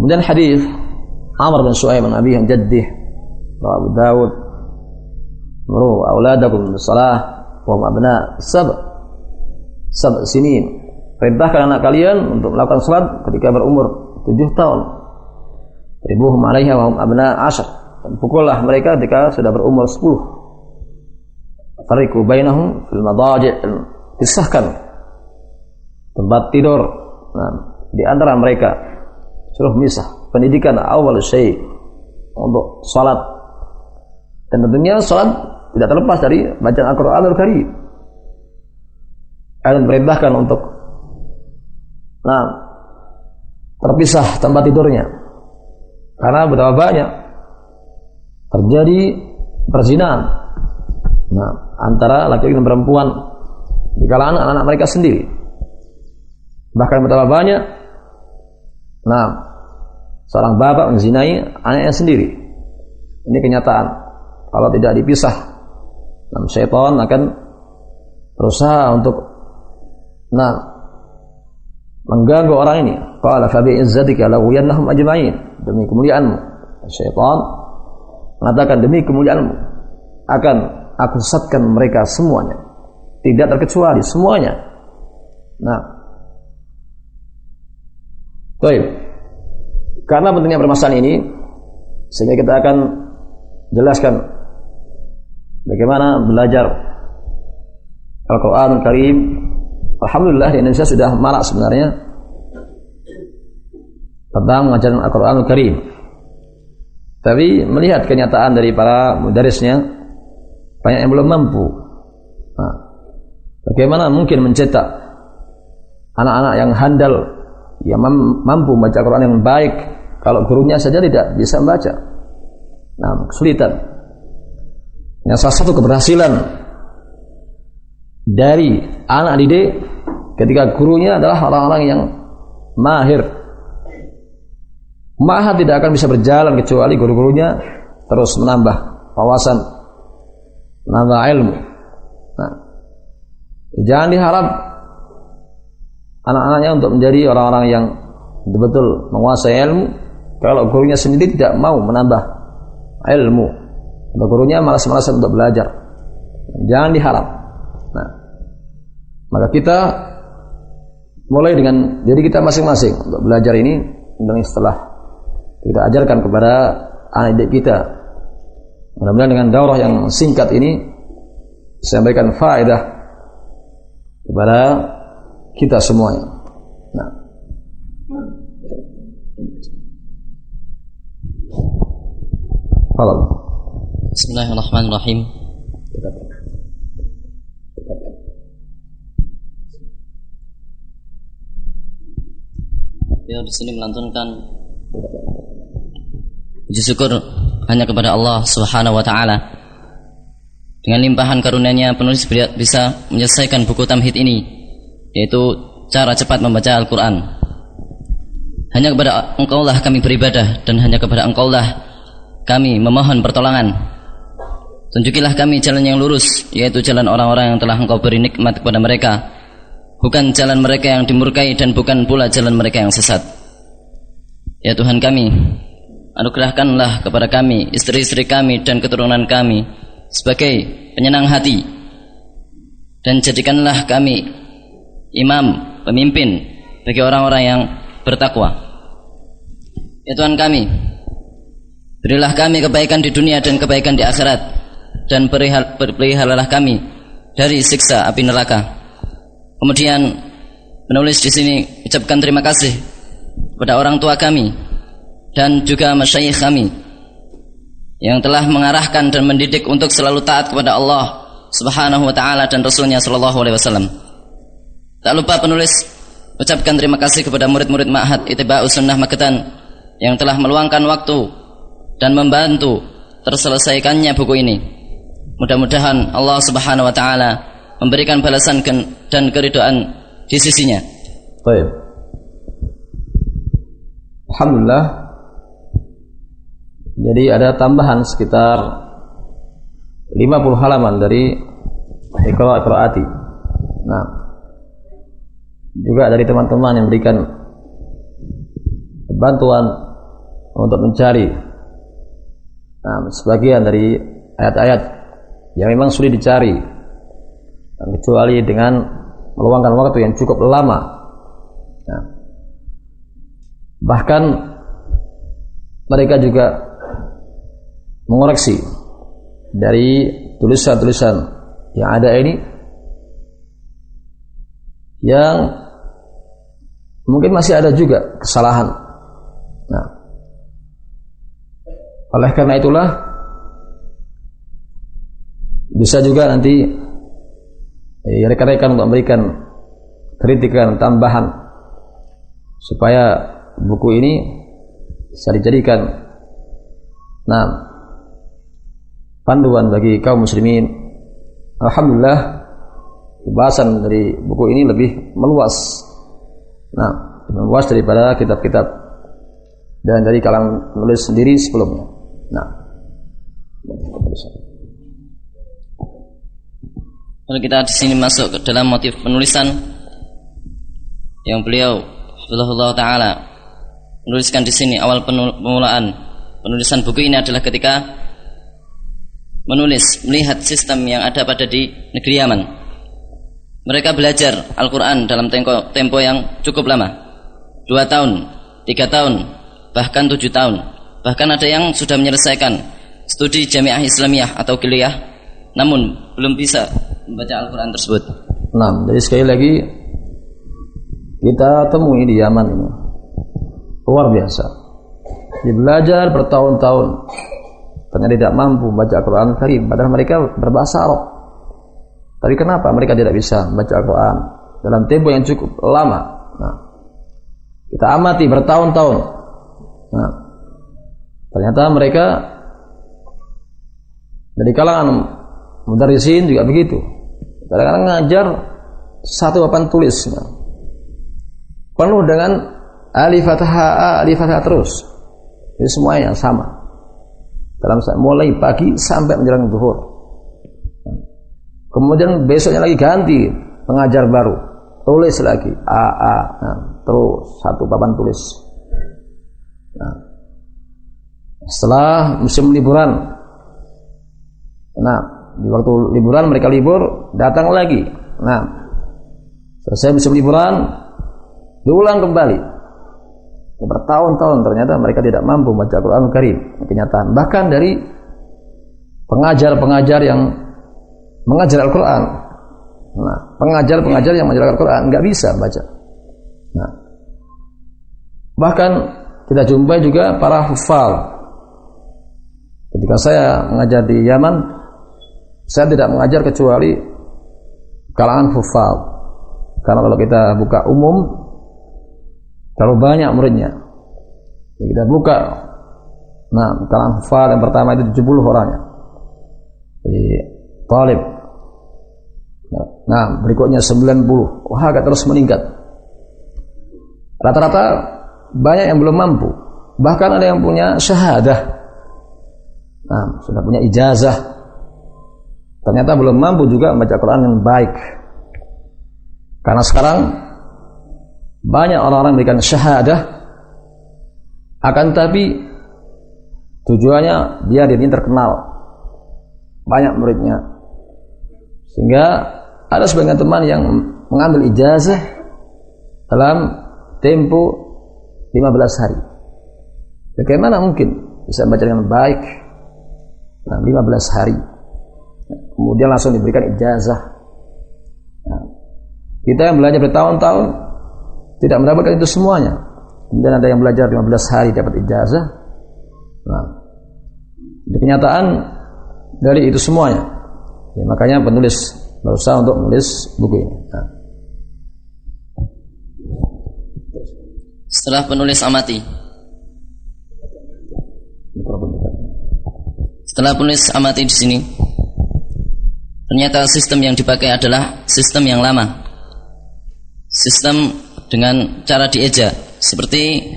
Kemudian hadis Amr bin Suhaib bin Abi Jaddih Abu Dawud Muru auladakum bisalah wa hum abna sab sab sinin. Perintahkan anak kalian untuk melakukan salat ketika berumur tujuh tahun. Ribuhum alaiha wa abna ashar. Dan pukullah mereka ketika sudah berumur sepuluh. Fariku bainahum fil madaji' pisahkan tempat tidur nah, di antara mereka suruh misah pendidikan awal syai untuk salat dan tentunya salat tidak terlepas dari bacaan Al-Qur'anul Karim. Dan perintahkan untuk nah terpisah tempat tidurnya. Karena betapa banyak terjadi perzinahan nah, antara laki-laki dan perempuan di kalangan anak-anak mereka sendiri. Bahkan betapa banyak nah seorang bapak menzinai anaknya sendiri. Ini kenyataan. Kalau tidak dipisah Nah, syaitan akan berusaha untuk nah mengganggu orang ini. Qala fa bi izzatika la uyannahum ajma'in. Demi kemuliaanmu. Syaitan mengatakan demi kemuliaanmu akan aku sesatkan mereka semuanya. Tidak terkecuali semuanya. Nah. Baik. Karena pentingnya permasalahan ini sehingga kita akan jelaskan bagaimana belajar Al-Quran Karim Alhamdulillah di Indonesia sudah marak sebenarnya tentang mengajar Al-Quran Karim tapi melihat kenyataan dari para mudarisnya banyak yang belum mampu. Nah, bagaimana mungkin mencetak anak-anak yang handal yang mampu membaca Al-Quran yang baik kalau gurunya saja tidak bisa membaca nah kesulitan yang salah satu keberhasilan dari anak didik ketika gurunya adalah orang-orang yang mahir. Maha tidak akan bisa berjalan kecuali guru-gurunya terus menambah wawasan, menambah ilmu. Nah, jangan diharap anak-anaknya untuk menjadi orang-orang yang betul-betul menguasai ilmu kalau gurunya sendiri tidak mau menambah ilmu atau gurunya malas-malasan untuk belajar. Jangan diharap. Nah, maka kita mulai dengan jadi kita masing-masing untuk belajar ini dengan setelah kita ajarkan kepada anak didik kita. Mudah-mudahan dengan daurah yang singkat ini sampaikan faedah kepada kita semuanya. Nah. Kalau Bismillahirrahmanirrahim. Beliau di sini melantunkan puji syukur hanya kepada Allah Subhanahu wa taala. Dengan limpahan karunia-Nya penulis bisa menyelesaikan buku tamhid ini yaitu cara cepat membaca Al-Qur'an. Hanya kepada Engkaulah kami beribadah dan hanya kepada Engkaulah kami memohon pertolongan Tunjukilah kami jalan yang lurus, yaitu jalan orang-orang yang telah engkau beri nikmat kepada mereka. Bukan jalan mereka yang dimurkai dan bukan pula jalan mereka yang sesat. Ya Tuhan kami, anugerahkanlah kepada kami, istri-istri kami dan keturunan kami sebagai penyenang hati. Dan jadikanlah kami imam, pemimpin bagi orang-orang yang bertakwa. Ya Tuhan kami, berilah kami kebaikan di dunia dan kebaikan di akhirat dan peliharalah kami dari siksa api neraka. Kemudian menulis di sini ucapkan terima kasih kepada orang tua kami dan juga masyayikh kami yang telah mengarahkan dan mendidik untuk selalu taat kepada Allah Subhanahu wa taala dan Rasulnya sallallahu alaihi wasallam. Tak lupa penulis ucapkan terima kasih kepada murid-murid Ma'had Itiba'us Sunnah Magetan yang telah meluangkan waktu dan membantu terselesaikannya buku ini. Mudah-mudahan Allah Subhanahu wa taala memberikan balasan dan keridhaan di sisinya. Baik. Alhamdulillah. Jadi ada tambahan sekitar 50 halaman dari Iqra Qiraati. Nah, juga dari teman-teman yang berikan bantuan untuk mencari nah, sebagian dari ayat-ayat yang memang sulit dicari kecuali dengan meluangkan waktu yang cukup lama nah, bahkan mereka juga mengoreksi dari tulisan-tulisan yang ada ini yang mungkin masih ada juga kesalahan. Nah, oleh karena itulah bisa juga nanti eh, rekan-rekan untuk memberikan kritikan tambahan supaya buku ini bisa dijadikan nah panduan bagi kaum muslimin alhamdulillah pembahasan dari buku ini lebih meluas. Nah meluas daripada kitab-kitab dan dari kalangan penulis sendiri sebelumnya. Nah. Kalau kita di sini masuk ke dalam motif penulisan yang beliau Allah taala menuliskan di sini. Awal pemulaan penulisan buku ini adalah ketika menulis melihat sistem yang ada pada di negeri Yaman. Mereka belajar Al-Quran dalam tempo, tempo yang cukup lama, dua tahun, tiga tahun, bahkan tujuh tahun. Bahkan ada yang sudah menyelesaikan studi jamiah Islamiyah atau kuliah, namun belum bisa membaca Al-Quran tersebut. Nah, jadi sekali lagi kita temui di Yaman ini luar biasa. Dia belajar bertahun-tahun ternyata tidak mampu membaca Al-Quran Karim padahal mereka berbahasa Arab. Tapi kenapa mereka tidak bisa membaca Al-Quran dalam tempo yang cukup lama? Nah, kita amati bertahun-tahun. Nah, ternyata mereka dari kalangan mudarisin juga begitu. Kadang-kadang ngajar satu papan tulis. Nah, penuh dengan alif fathah alif fathah terus. Ini semuanya sama. Dalam mulai pagi sampai menjelang zuhur. Kemudian besoknya lagi ganti pengajar baru, tulis lagi. A a, nah, terus satu papan tulis. Nah, setelah musim liburan, nah di waktu liburan mereka libur datang lagi. Nah, selesai musim liburan diulang kembali. Bertahun-tahun ternyata mereka tidak mampu membaca Al-Quran Karim kenyataan. Bahkan dari pengajar-pengajar yang mengajar Al-Quran nah pengajar-pengajar yang mengajar Al-Quran nggak bisa baca nah bahkan kita jumpai juga para hufal ketika saya mengajar di Yaman saya tidak mengajar kecuali kalangan hufal karena kalau kita buka umum Terlalu banyak muridnya. Jadi kita buka. Nah, kalangan hafal yang pertama itu 70 orangnya. Jadi, talib. Nah, berikutnya 90. Wah, agak terus meningkat. Rata-rata banyak yang belum mampu. Bahkan ada yang punya syahadah. Nah, sudah punya ijazah. Ternyata belum mampu juga membaca Quran yang baik. Karena sekarang banyak orang-orang memberikan syahadah akan tapi tujuannya dia ini terkenal banyak muridnya sehingga ada sebagian teman yang mengambil ijazah dalam tempo 15 hari bagaimana mungkin bisa membaca dengan baik dalam 15 hari kemudian langsung diberikan ijazah nah, kita yang belajar bertahun-tahun tidak mendapatkan itu semuanya. Kemudian ada yang belajar 15 hari dapat ijazah. Nah, kenyataan dari itu semuanya. Ya, makanya penulis berusaha untuk menulis buku ini. Nah. Setelah penulis amati. Setelah penulis amati di sini, ternyata sistem yang dipakai adalah sistem yang lama. Sistem dengan cara dieja seperti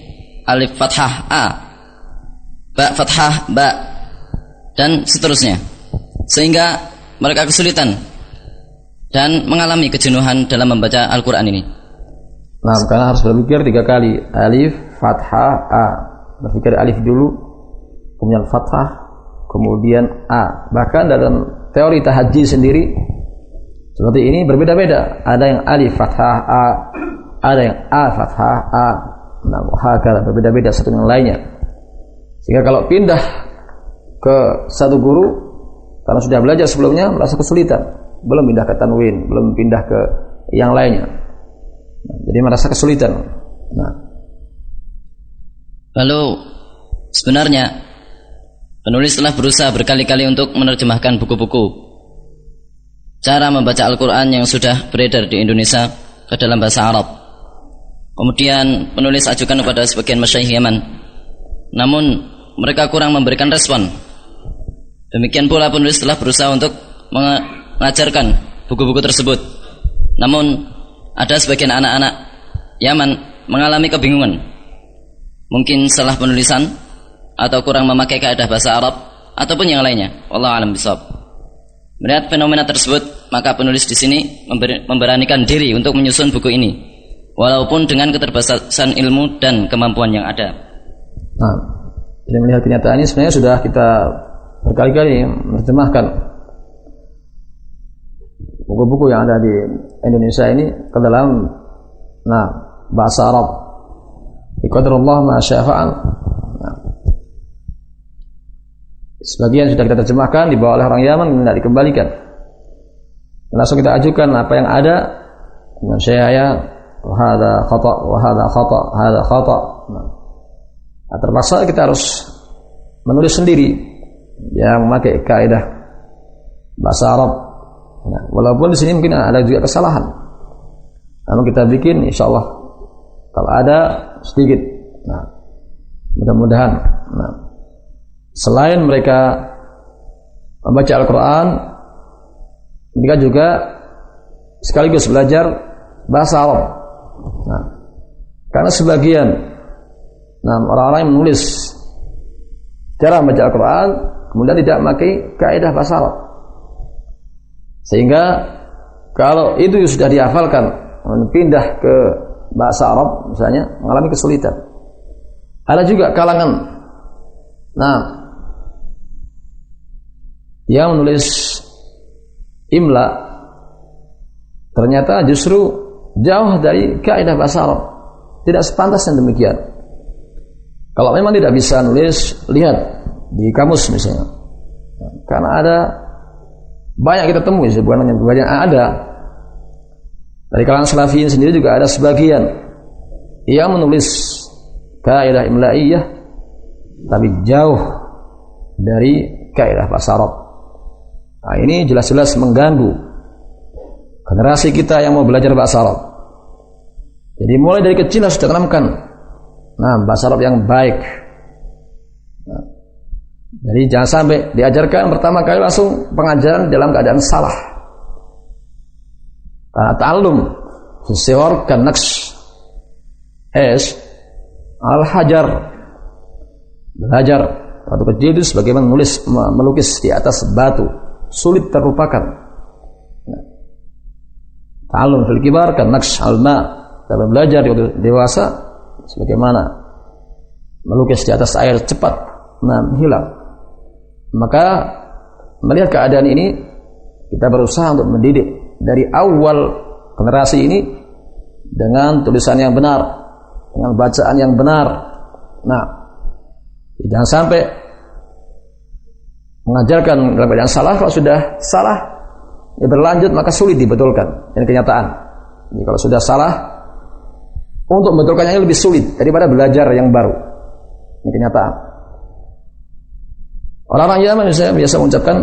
alif fathah a, ba fathah ba dan seterusnya. Sehingga mereka kesulitan dan mengalami kejenuhan dalam membaca Al-Qur'an ini. Nah, karena harus berpikir tiga kali alif fathah a. berpikir alif dulu, kemudian fathah, kemudian a. Bahkan dalam teori tahajji sendiri seperti ini berbeda-beda. Ada yang alif fathah a, ada yang a fathah a. Nah, hakala berbeda-beda satu dengan lainnya. Sehingga kalau pindah ke satu guru karena sudah belajar sebelumnya merasa kesulitan, belum pindah ke tanwin, belum pindah ke yang lainnya. Nah, jadi merasa kesulitan. Nah. Lalu sebenarnya penulis telah berusaha berkali-kali untuk menerjemahkan buku-buku cara membaca Al-Quran yang sudah beredar di Indonesia ke dalam bahasa Arab. Kemudian penulis ajukan kepada sebagian masyayikh Yaman. Namun mereka kurang memberikan respon. Demikian pula penulis telah berusaha untuk mengajarkan buku-buku tersebut. Namun ada sebagian anak-anak Yaman mengalami kebingungan. Mungkin salah penulisan atau kurang memakai kaidah bahasa Arab ataupun yang lainnya. Wallahu alam bisawab. Melihat fenomena tersebut, maka penulis di sini memberanikan diri untuk menyusun buku ini, walaupun dengan keterbatasan ilmu dan kemampuan yang ada. Nah, jadi melihat kenyataan ini sebenarnya sudah kita berkali-kali menerjemahkan buku-buku yang ada di Indonesia ini ke dalam nah bahasa Arab. Iqadarullah ma syafa'al Sebagian sudah kita terjemahkan dibawa oleh orang Yaman tidak dikembalikan. Langsung kita ajukan apa yang ada dengan saya wahada khata wahada khata hada khata. Nah, terpaksa kita harus menulis sendiri yang memakai kaidah bahasa Arab. Nah, walaupun di sini mungkin ada juga kesalahan. Namun kita bikin insya Allah kalau ada sedikit. Nah, mudah-mudahan. Nah, selain mereka membaca Al-Quran, mereka juga sekaligus belajar bahasa Arab. Nah, karena sebagian nah, orang-orang yang menulis cara membaca Al-Quran, kemudian tidak memakai kaidah bahasa Arab. Sehingga kalau itu sudah dihafalkan, pindah ke bahasa Arab misalnya mengalami kesulitan. Ada juga kalangan nah yang menulis imla ternyata justru jauh dari kaidah bahasa Arab. Tidak sepantasnya demikian. Kalau memang tidak bisa nulis, lihat di kamus misalnya. Karena ada banyak kita temui, bukan hanya banyak ada. Dari kalangan salafiyin sendiri juga ada sebagian yang menulis kaidah imlaiyah tapi jauh dari kaidah bahasa. Nah, ini jelas-jelas mengganggu generasi kita yang mau belajar bahasa Arab. Jadi mulai dari kecil harus ditanamkan nah bahasa Arab yang baik. Jadi jangan sampai diajarkan pertama kali langsung pengajaran dalam keadaan salah. Karena ta'allum seseorang kan naks es al-hajar belajar waktu kecil itu sebagaimana menulis melukis di atas batu sulit terlupakan. Ta'alum fil kibar kan naqsh alma dalam belajar di dewasa sebagaimana melukis di atas air cepat nah hilang. Maka melihat keadaan ini kita berusaha untuk mendidik dari awal generasi ini dengan tulisan yang benar, dengan bacaan yang benar. Nah, jangan sampai mengajarkan dalam keadaan salah kalau sudah salah ya berlanjut maka sulit dibetulkan. Ini kenyataan. Jadi kalau sudah salah untuk membetulkannya lebih sulit daripada belajar yang baru. Ini kenyataan orang-orang Yaman biasa mengucapkan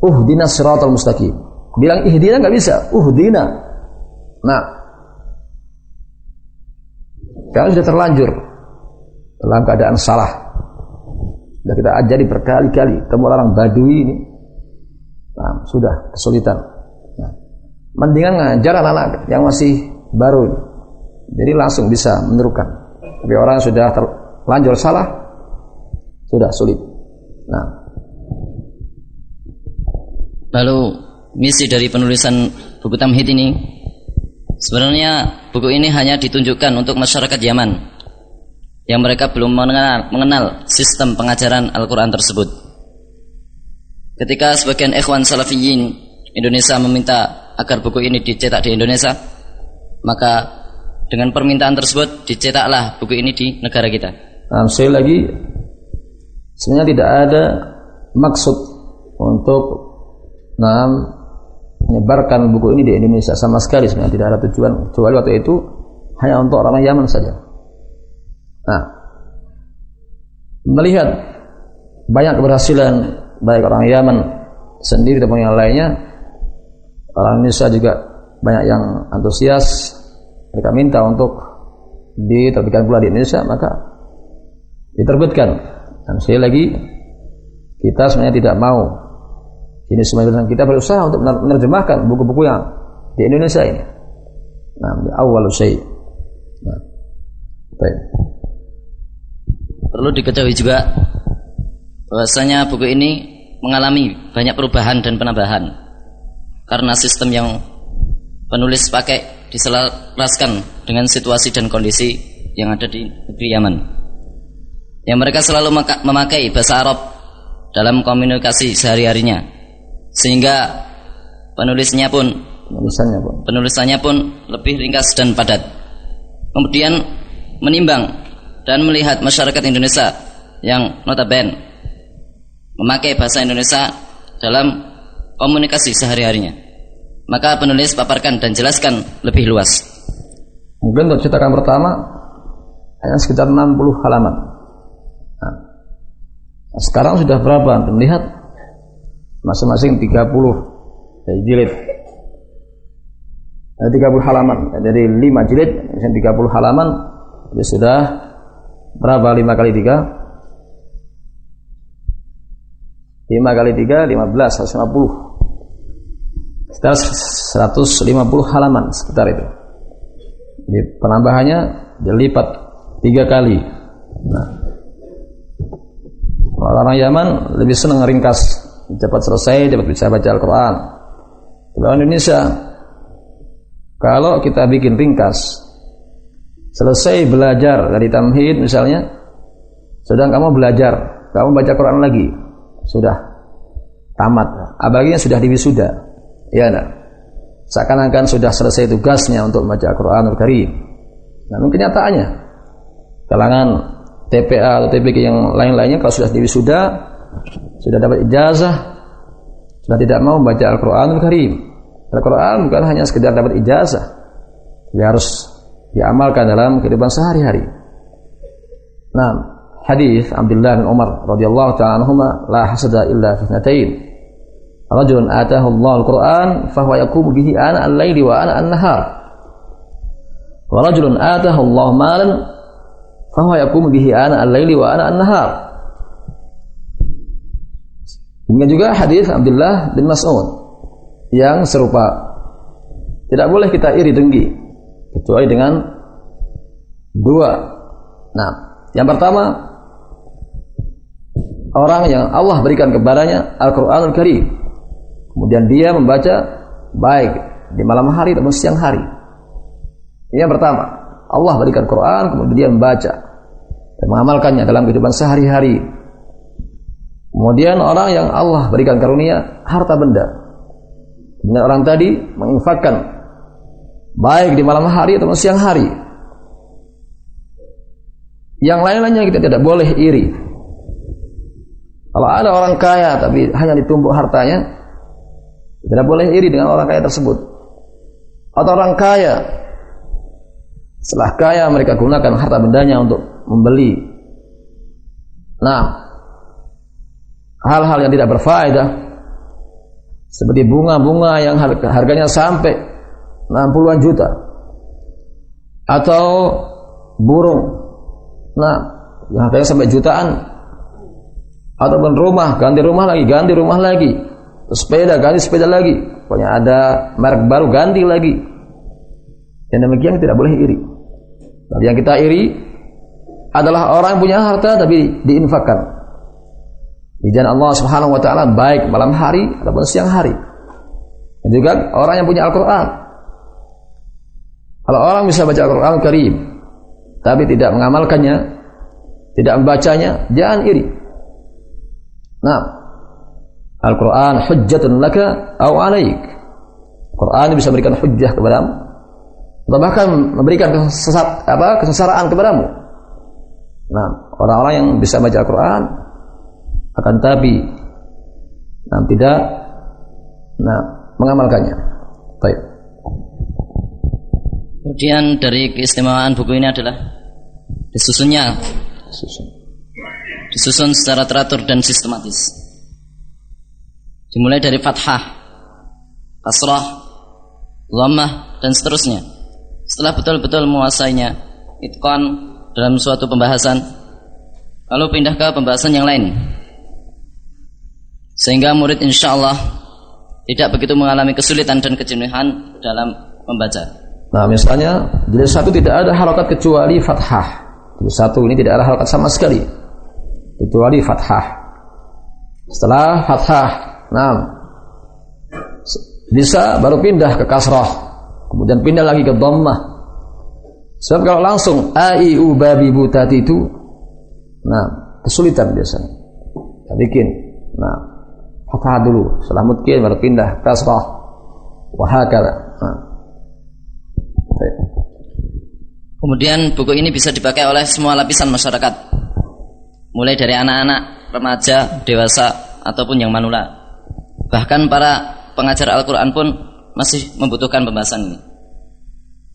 uhdina siratal mustaqim bilang ihdina nggak bisa uhdina nah karena sudah terlanjur dalam keadaan salah sudah kita ajari berkali-kali. Temu orang Badui ini. Nah, sudah kesulitan. Nah, mendingan ngajar anak-anak yang masih baru ini. Jadi langsung bisa menirukan. Tapi orang sudah terlanjur salah, sudah sulit. Nah. Lalu misi dari penulisan buku Tamhid ini sebenarnya buku ini hanya ditunjukkan untuk masyarakat Yaman yang mereka belum mengenal, mengenal sistem pengajaran Al-Quran tersebut. Ketika sebagian ikhwan salafiyin Indonesia meminta agar buku ini dicetak di Indonesia, maka dengan permintaan tersebut dicetaklah buku ini di negara kita. Nah, sekali lagi, sebenarnya tidak ada maksud untuk nah, menyebarkan buku ini di Indonesia sama sekali sebenarnya tidak ada tujuan kecuali waktu itu hanya untuk orang Yaman saja. Nah, melihat banyak keberhasilan baik orang Yaman sendiri ataupun yang lainnya, orang Indonesia juga banyak yang antusias. Mereka minta untuk diterbitkan pula di Indonesia, maka diterbitkan. Dan sekali lagi, kita sebenarnya tidak mau. Ini semua kita berusaha untuk menerjemahkan buku-buku yang di Indonesia ini. Nah, di awal usai. Nah. Perlu diketahui juga bahwasanya buku ini mengalami banyak perubahan dan penambahan karena sistem yang penulis pakai diselaraskan dengan situasi dan kondisi yang ada di negeri Yaman. Yang mereka selalu memakai bahasa Arab dalam komunikasi sehari-harinya. Sehingga penulisnya pun penulisannya pun penulisannya pun lebih ringkas dan padat. Kemudian menimbang dan melihat masyarakat Indonesia yang notabene memakai bahasa Indonesia dalam komunikasi sehari-harinya. Maka penulis paparkan dan jelaskan lebih luas. Mungkin untuk cetakan pertama hanya sekitar 60 halaman. Nah, sekarang sudah berapa? Melihat masing-masing 30 dari jilid. Ada 30 halaman. Dari 5 jilid, 30 halaman, ya sudah Berapa? 5 kali 3? 5 kali 3, 15, 150 Sekitar 150 halaman sekitar itu. Jadi penambahannya dilipat 3 kali. Nah Orang Yaman lebih senang ringkas Cepat selesai, cepat bisa baca Al-Quran Kalau Indonesia Kalau kita bikin ringkas Selesai belajar dari tamhid misalnya, sedang kamu belajar, kamu baca Quran lagi, sudah tamat. Abaginya sudah diwisuda. Ya nah. Seakan-akan sudah selesai tugasnya untuk membaca Quranul Karim. Namun kenyataannya kalangan TPA atau TPK yang lain-lainnya kalau sudah diwisuda sudah dapat ijazah sudah tidak mau membaca Al-Qur'anul Karim. Al-Qur'an bukan hanya sekedar dapat ijazah. Dia harus diamalkan dalam kehidupan sehari-hari. Nah, hadis Abdullah bin Umar radhiyallahu taala anhuma la hasada illa fitnatain. Rajulun atahu Allah al-Qur'an fa huwa yaqumu bihi ana al-laili wa ana an-nahar. Wa rajulun atahu Allah malan fa huwa yaqumu bihi ana al-laili wa ana an-nahar. Demikian juga hadis Abdullah bin Mas'ud yang serupa. Tidak boleh kita iri dengki kecuali dengan dua. Nah, yang pertama orang yang Allah berikan kepadanya Al-Qur'anul Karim. Kemudian dia membaca baik di malam hari ataupun siang hari. Ini yang pertama. Allah berikan Quran kemudian dia membaca dan mengamalkannya dalam kehidupan sehari-hari. Kemudian orang yang Allah berikan karunia harta benda. Dan orang tadi menginfakkan baik di malam hari atau siang hari. Yang lain-lainnya kita tidak boleh iri. Kalau ada orang kaya tapi hanya ditumbuk hartanya, tidak boleh iri dengan orang kaya tersebut. Atau orang kaya setelah kaya mereka gunakan harta bendanya untuk membeli. Nah, hal-hal yang tidak berfaedah seperti bunga-bunga yang harganya sampai 60-an juta atau burung nah yang harganya sampai jutaan ataupun rumah ganti rumah lagi ganti rumah lagi sepeda ganti sepeda lagi pokoknya ada merek baru ganti lagi dan demikian tidak boleh iri tapi yang kita iri adalah orang yang punya harta tapi diinfakkan di jalan Allah Subhanahu wa taala baik malam hari ataupun siang hari. Dan juga orang yang punya Al-Qur'an kalau orang bisa baca Al-Quran Karim tapi tidak mengamalkannya, tidak membacanya, jangan iri. Nah, Al-Quran hujjatun laka aw alaik. Quran bisa memberikan hujjah kepadamu atau bahkan memberikan kesesat apa kesesaraan kepadamu. Nah, orang-orang yang bisa baca Al-Quran akan tapi nah, tidak nah, mengamalkannya. Baik. Kemudian dari keistimewaan buku ini adalah disusunnya Susun. disusun secara teratur dan sistematis. Dimulai dari fathah, kasrah, dhammah dan seterusnya. Setelah betul-betul menguasainya, itqan dalam suatu pembahasan, lalu pindah ke pembahasan yang lain. Sehingga murid insya Allah tidak begitu mengalami kesulitan dan kejenuhan dalam membaca. Nah, misalnya jilid satu tidak ada harokat kecuali fathah. Jilid satu ini tidak ada harokat sama sekali kecuali fathah. Setelah fathah, nah bisa baru pindah ke kasrah, kemudian pindah lagi ke dhammah. Sebab kalau langsung a i u babi butati itu, nah kesulitan biasanya. Ya, bikin, nah fathah dulu, setelah mungkin baru pindah kasrah, wahakala. Nah. Kemudian buku ini bisa dipakai oleh semua lapisan masyarakat. Mulai dari anak-anak, remaja, dewasa, ataupun yang manula. Bahkan para pengajar Al-Quran pun masih membutuhkan pembahasan ini.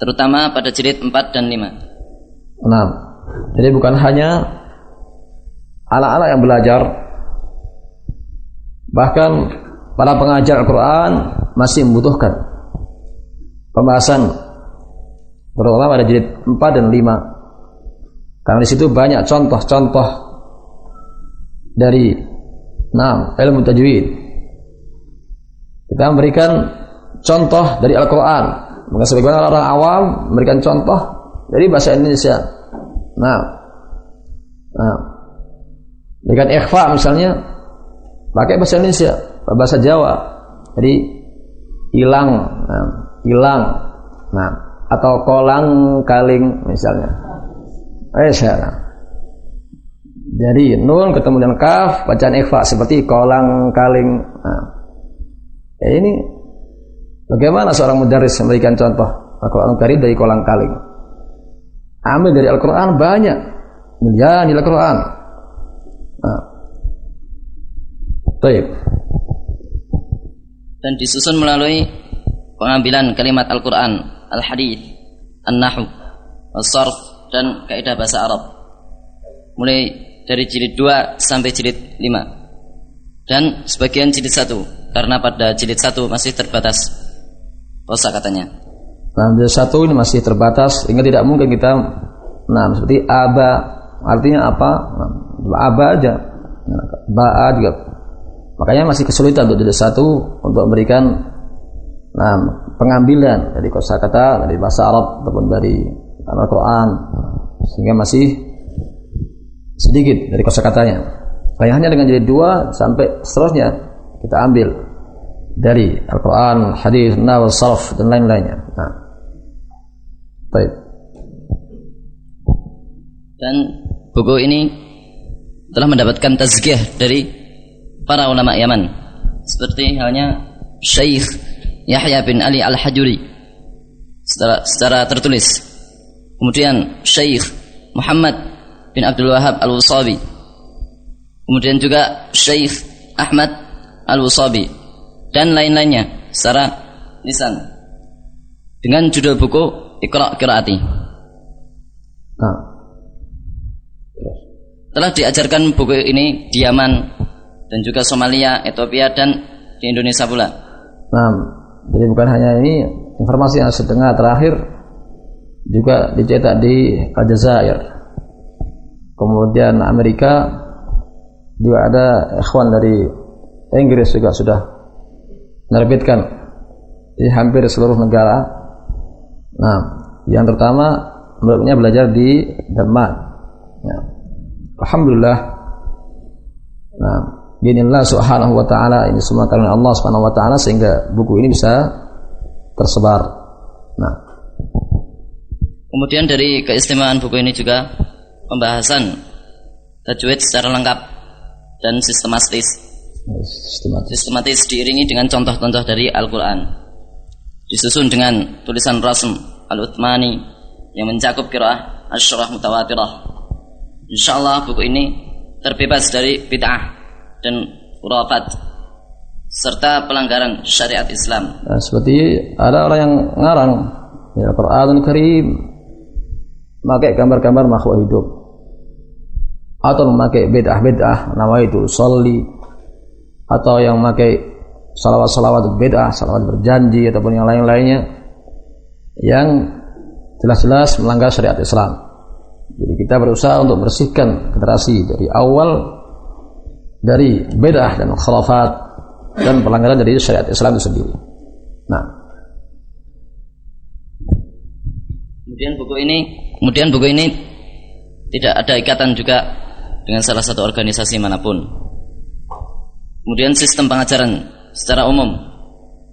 Terutama pada jilid 4 dan 5. Nah, jadi bukan hanya anak-anak yang belajar, bahkan para pengajar Al-Quran masih membutuhkan pembahasan terutama pada jilid 4 dan 5 karena di situ banyak contoh-contoh dari nah, ilmu tajwid. Kita memberikan contoh dari Al-Quran maka sebagaimana orang awam memberikan contoh dari bahasa Indonesia nah nah berikan ikhfa misalnya pakai bahasa Indonesia bahasa Jawa jadi hilang nah, hilang nah atau kolang kaling misalnya. Eh saya. Jadi nun ketemu dengan kaf bacaan ikhfa seperti kolang kaling. Nah, eh, ini bagaimana seorang mudaris memberikan contoh Al-Quran Karim dari kolang kaling. Ambil dari Al-Quran banyak. Miliar di Al-Quran. Nah. Dan disusun melalui pengambilan kalimat Al-Quran al-hadith, an-nahu, al-sarf dan kaidah bahasa Arab. Mulai dari jilid 2 sampai jilid 5. Dan sebagian jilid 1 karena pada jilid 1 masih terbatas kosa katanya. Nah, 1 ini masih terbatas sehingga tidak mungkin kita nah seperti aba artinya apa? Nah, aba aja. Nah, ba'a juga. Makanya masih kesulitan untuk jilid 1 untuk memberikan nah pengambilan dari kosakata dari bahasa Arab ataupun dari Al-Quran sehingga masih sedikit dari kosakatanya. Kayak hanya dengan jadi dua sampai seterusnya kita ambil dari Al-Quran, hadis, nawal, salaf dan lain-lainnya. Nah. Baik. Dan buku ini telah mendapatkan tazkiyah dari para ulama Yaman. Seperti halnya Syekh Yahya bin Ali Al-Hajuri secara, secara tertulis. Kemudian Syekh Muhammad bin Abdul Wahab Al-Wusabi. Kemudian juga Syekh Ahmad Al-Wusabi dan lain-lainnya secara lisan dengan judul buku Iqra Qiraati. Nah. Telah diajarkan buku ini di Yaman dan juga Somalia, Ethiopia dan di Indonesia pula. Nah, jadi bukan hanya ini informasi yang setengah terakhir juga dicetak di Aljazair. Kemudian Amerika juga ada ikhwan dari Inggris juga sudah menerbitkan di hampir seluruh negara. Nah, yang terutama menurutnya belajar di Daman. Ya. Alhamdulillah. Nah, Binillah subhanahu wa ta'ala ini semua karena Allah subhanahu wa ta'ala sehingga buku ini bisa tersebar. Nah. Kemudian dari keistimewaan buku ini juga pembahasan tajwid secara lengkap dan sistematis. Sistematis. Sistematis diiringi dengan contoh-contoh dari Al-Quran. Disusun dengan tulisan Rasm Al-Uthmani yang mencakup kiraah Asyurah Mutawatirah. Insyaallah buku ini terbebas dari bid'ah dan urafat serta pelanggaran syariat Islam. Nah, seperti ada orang yang ngarang ya Quran Karim pakai gambar-gambar makhluk hidup atau memakai bid'ah-bid'ah nama itu soli atau yang memakai salawat-salawat bid'ah, salawat berjanji ataupun yang lain-lainnya yang jelas-jelas melanggar syariat Islam. Jadi kita berusaha untuk bersihkan generasi dari awal dari bid'ah dan khurafat dan pelanggaran dari syariat Islam itu sendiri. Nah, Kemudian buku ini, kemudian buku ini tidak ada ikatan juga dengan salah satu organisasi mana pun. Kemudian sistem pengajaran secara umum.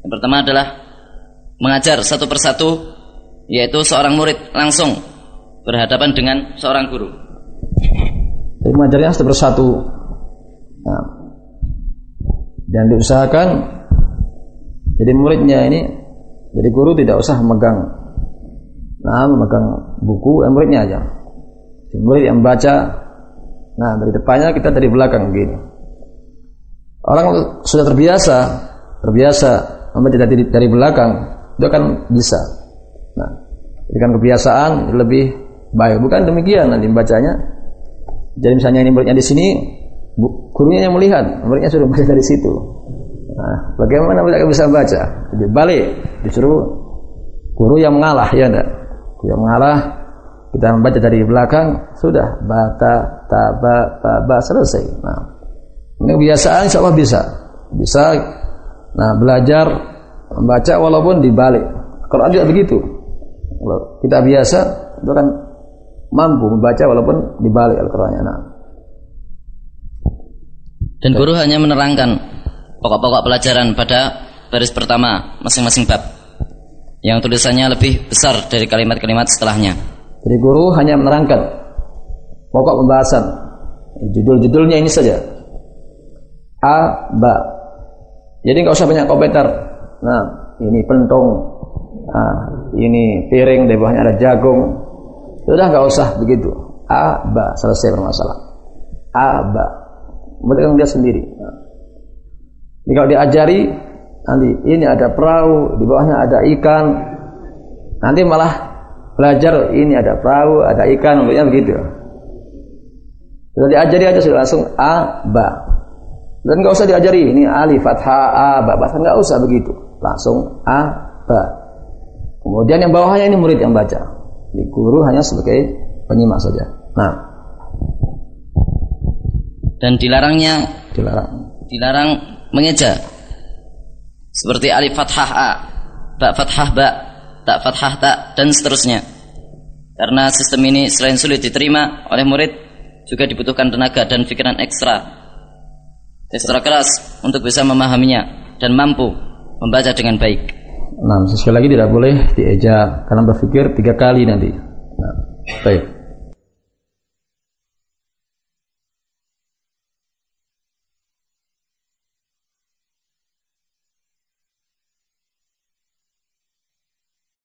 Yang pertama adalah mengajar satu persatu yaitu seorang murid langsung berhadapan dengan seorang guru. Jadi mengajarnya satu persatu. Nah, dan diusahakan jadi muridnya ini jadi guru tidak usah memegang nah memegang buku yang muridnya aja si murid yang baca nah dari depannya kita dari belakang begini orang sudah terbiasa terbiasa membaca dari, dari belakang itu akan bisa. Nah dengan kebiasaan lebih baik. Bukan demikian nanti bacanya jadi misalnya ini muridnya di sini gurunya yang melihat muridnya sudah baca dari situ. Nah bagaimana mereka bisa baca? Jadi balik disuruh guru yang mengalah ya enggak? Yang mengalah kita membaca dari belakang sudah bata taba taba selesai. Nah kebiasaan insya Allah bisa bisa nah belajar membaca walaupun dibalik Quran juga begitu kalau kita biasa itu kan mampu membaca walaupun dibalik Al-Qurannya nah dan guru hanya menerangkan pokok-pokok pelajaran pada baris pertama masing-masing bab yang tulisannya lebih besar dari kalimat-kalimat setelahnya. Jadi guru hanya menerangkan pokok pembahasan. Judul-judulnya ini saja. A, ba. Jadi nggak usah banyak komentar. Nah, ini pentong. Nah, ini piring, di bawahnya ada jagung. Sudah nggak usah begitu. A, ba. Selesai bermasalah. A, ba. Mereka dia sendiri. Jadi kalau diajari nanti ini ada perahu, di bawahnya ada ikan. Nanti malah belajar ini ada perahu, ada ikan, begitu. Sudah diajari aja sudah langsung a ba. Dan nggak usah diajari ini alif fathah a ba, bahkan nggak usah begitu. Langsung a ba. Kemudian yang bawahnya ini murid yang baca. Di guru hanya sebagai penyimak saja. Nah, dan dilarangnya dilarang. Dilarang mengeja seperti alif fathah a, ba fathah ba, tak fathah ta dan seterusnya. Karena sistem ini selain sulit diterima oleh murid juga dibutuhkan tenaga dan pikiran ekstra. Ekstra keras untuk bisa memahaminya dan mampu membaca dengan baik. Nah, sekali lagi tidak boleh dieja karena berpikir tiga kali nanti. Nah, baik.